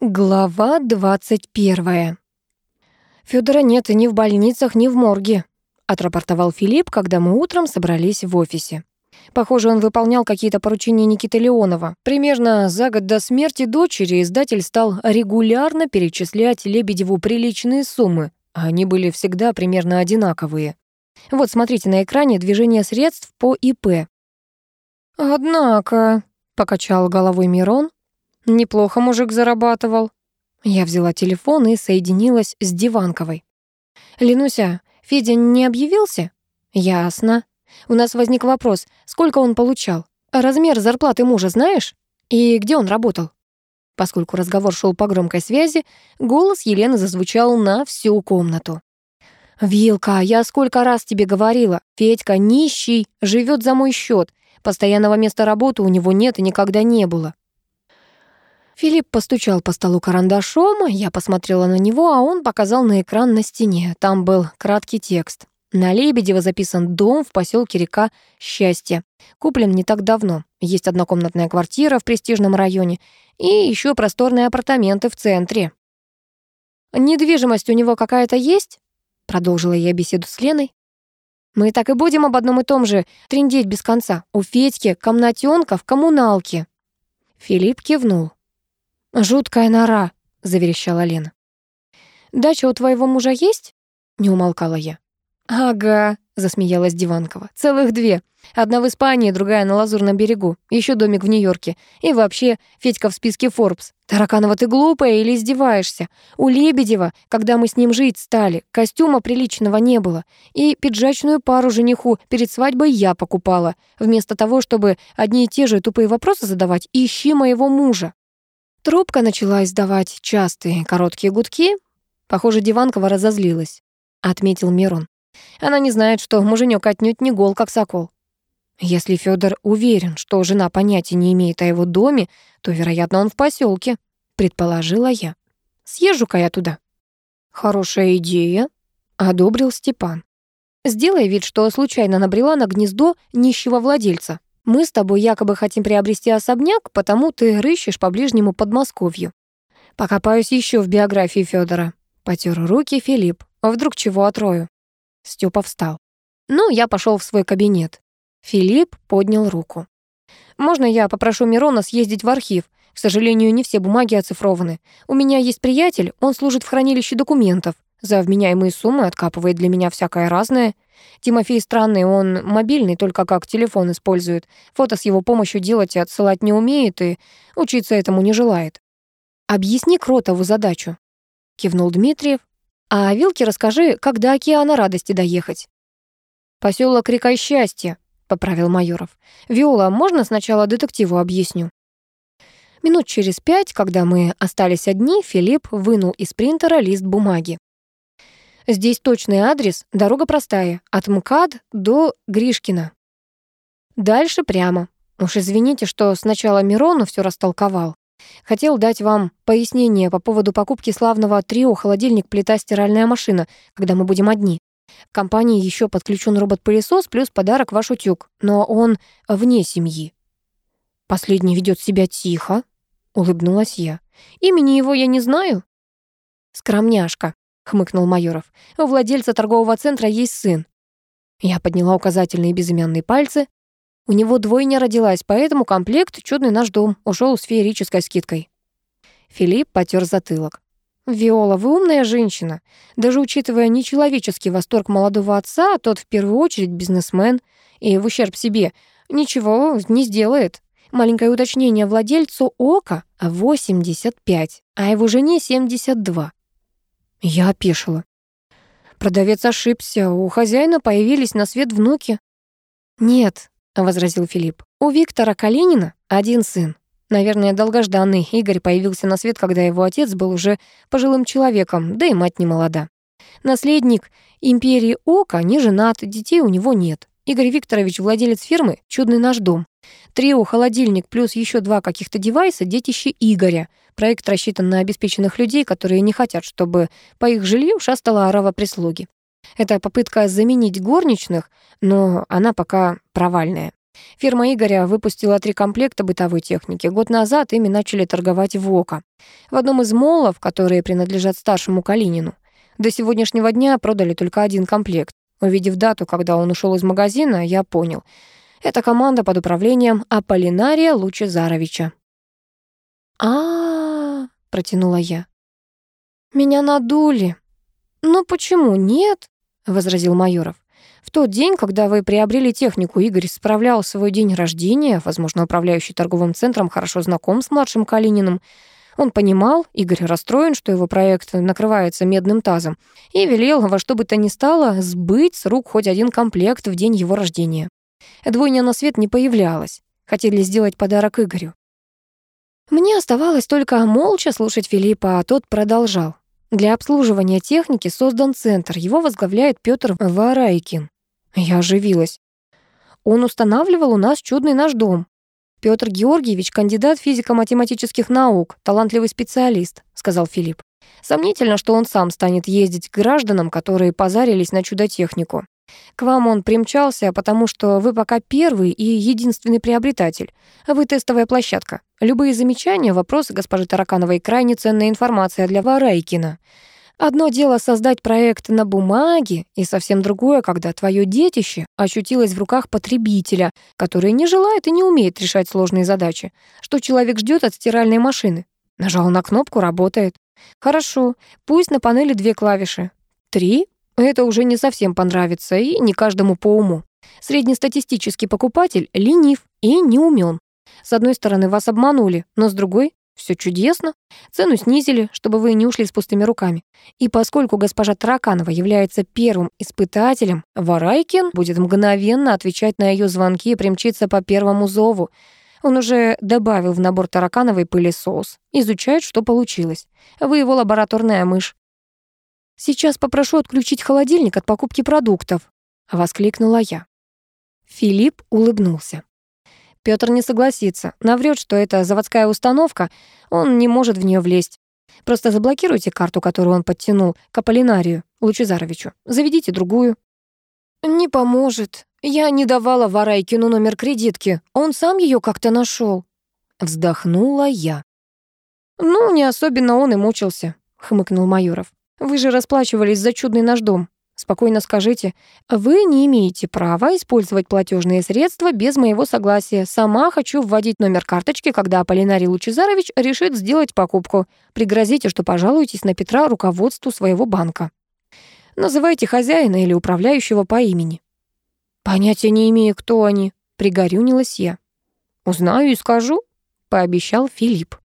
Глава 21. Федора нет и ни в больницах, ни в морге, отрапортовал Филипп, когда мы утром собрались в офисе. Похоже, он выполнял какие-то поручения Никиты Леонова. Примерно за год до смерти дочери издатель стал регулярно перечислять Лебедеву приличные суммы, а они были всегда примерно одинаковые. Вот смотрите на экране движение средств по ИП. «Однако», — покачал головой Мирон, Неплохо мужик зарабатывал. Я взяла телефон и соединилась с Диванковой. «Ленуся, Федя не объявился?» «Ясно. У нас возник вопрос, сколько он получал? Размер зарплаты мужа знаешь? И где он работал?» Поскольку разговор шел по громкой связи, голос Елены зазвучал на всю комнату. «Вилка, я сколько раз тебе говорила, Федька нищий, живет за мой счет. Постоянного места работы у него нет и никогда не было. Филипп постучал по столу карандашом, я посмотрела на него, а он показал на экран на стене. Там был краткий текст. На Лебедева записан дом в поселке Река Счастье. Куплен не так давно. Есть однокомнатная квартира в престижном районе и еще просторные апартаменты в центре. «Недвижимость у него какая-то есть?» Продолжила я беседу с Леной. «Мы так и будем об одном и том же трындеть без конца. У Федьки комнатенка в коммуналке». Филипп кивнул. «Жуткая нора», — заверещала Лена. «Дача у твоего мужа есть?» — не умолкала я. «Ага», — засмеялась Диванкова. «Целых две. Одна в Испании, другая на Лазурном берегу. Еще домик в Нью-Йорке. И вообще, Федька в списке Forbes. Тараканова, ты глупая или издеваешься? У Лебедева, когда мы с ним жить стали, костюма приличного не было. И пиджачную пару жениху перед свадьбой я покупала. Вместо того, чтобы одни и те же тупые вопросы задавать, ищи моего мужа. Трубка начала издавать частые короткие гудки. Похоже, Диванкова разозлилась, отметил Мирон. Она не знает, что муженек отнюдь не гол, как сокол. Если Федор уверен, что жена понятия не имеет о его доме, то, вероятно, он в поселке, предположила я. Съезжу-ка я туда. Хорошая идея, одобрил Степан. Сделай вид, что случайно набрела на гнездо нищего владельца. Мы с тобой якобы хотим приобрести особняк, потому ты рыщешь по ближнему Подмосковью. Покопаюсь еще в биографии Федора. Потер руки Филипп. Вдруг чего отрою? Степа встал. Ну, я пошел в свой кабинет. Филипп поднял руку. «Можно я попрошу Мирона съездить в архив? К сожалению, не все бумаги оцифрованы. У меня есть приятель, он служит в хранилище документов. За вменяемые суммы откапывает для меня всякое разное. Тимофей странный, он мобильный, только как телефон использует. Фото с его помощью делать и отсылать не умеет, и учиться этому не желает. «Объясни Кротову задачу», — кивнул Дмитриев. «А Вилке расскажи, как до океана радости доехать». «Посёлок Река Счастья», — поправил Майоров. «Виола, можно сначала детективу объясню?» Минут через пять, когда мы остались одни, Филипп вынул из принтера лист бумаги. Здесь точный адрес, дорога простая, от МКАД до Гришкина. Дальше прямо. Уж извините, что сначала Мирону все растолковал. Хотел дать вам пояснение по поводу покупки славного трио холодильник, плита, стиральная машина, когда мы будем одни. В компании еще подключен робот-пылесос плюс подарок ваш утюг, но он вне семьи. Последний ведет себя тихо, улыбнулась я. Имени его я не знаю. Скромняшка, хмыкнул Майоров. У владельца торгового центра есть сын. Я подняла указательные безымянные пальцы. У него двойня родилась, поэтому комплект «Чудный наш дом» ушел с феерической скидкой. Филипп потер затылок. «Виола, вы умная женщина. Даже учитывая нечеловеческий восторг молодого отца, тот в первую очередь бизнесмен и в ущерб себе ничего не сделает. Маленькое уточнение владельцу Ока 85, а его жене 72. Я опешила. Продавец ошибся, у хозяина появились на свет внуки. «Нет», — возразил Филипп, — «у Виктора Калинина один сын. Наверное, долгожданный Игорь появился на свет, когда его отец был уже пожилым человеком, да и мать не молода. Наследник империи Ока не женат, детей у него нет. Игорь Викторович владелец фирмы «Чудный наш дом». Трио, холодильник плюс еще два каких-то девайса — детище Игоря. Проект рассчитан на обеспеченных людей, которые не хотят, чтобы по их жилью шастала орава прислуги. Это попытка заменить горничных, но она пока провальная. Фирма Игоря выпустила три комплекта бытовой техники. Год назад ими начали торговать в ОКО. В одном из молов, которые принадлежат старшему Калинину. До сегодняшнего дня продали только один комплект. Увидев дату, когда он ушел из магазина, я понял. Это команда под управлением Аполлинария Лучезаровича. а, протянула я. «Меня надули». «Ну почему нет?» — возразил Майоров. В тот день, когда вы приобрели технику, Игорь справлял свой день рождения, возможно, управляющий торговым центром хорошо знаком с младшим Калининым. Он понимал, Игорь расстроен, что его проект накрывается медным тазом, и велел во что бы то ни стало сбыть с рук хоть один комплект в день его рождения. Двойня на свет не появлялась. Хотели сделать подарок Игорю. Мне оставалось только молча слушать Филиппа, а тот продолжал. Для обслуживания техники создан центр, его возглавляет Петр Варайкин. Я оживилась. Он устанавливал у нас чудный наш дом. Петр Георгиевич — кандидат физико-математических наук, талантливый специалист, сказал Филипп. Сомнительно, что он сам станет ездить к гражданам, которые позарились на чудо-технику. К вам он примчался, потому что вы пока первый и единственный приобретатель. Вы тестовая площадка. Любые замечания, вопросы госпожи Таракановой — крайне ценная информация для Варайкина. Одно дело создать проект на бумаге, и совсем другое, когда твое детище очутилось в руках потребителя, который не желает и не умеет решать сложные задачи. Что человек ждет от стиральной машины? Нажал на кнопку, работает. Хорошо, пусть на панели две клавиши. Три это уже не совсем понравится и не каждому по уму. Среднестатистический покупатель ленив и не умен. С одной стороны, вас обманули, но с другой все чудесно. Цену снизили, чтобы вы не ушли с пустыми руками. И поскольку госпожа Тараканова является первым испытателем, Варайкин будет мгновенно отвечать на ее звонки и примчиться по первому зову. Он уже добавил в набор таракановой пылесос. Изучает, что получилось. Вы его лабораторная мышь. «Сейчас попрошу отключить холодильник от покупки продуктов», — воскликнула я. Филипп улыбнулся. Пётр не согласится, наврёт, что это заводская установка, он не может в неё влезть. Просто заблокируйте карту, которую он подтянул к Аполлинарию Лучезаровичу. Заведите другую. Не поможет. Я не давала Варайкину номер кредитки. Он сам её как-то нашёл. Вздохнула я. Ну, не особенно он и мучился, хмыкнул Майоров. Вы же расплачивались за чудный наш дом. Спокойно скажите, вы не имеете права использовать платежные средства без моего согласия. Сама хочу вводить номер карточки, когда Аполлинарий Лучезарович решит сделать покупку. Пригрозите, что пожалуетесь на Петра руководству своего банка. Называйте хозяина или управляющего по имени. Понятия не имею, кто они, пригорюнилась я. Узнаю и скажу, пообещал Филипп.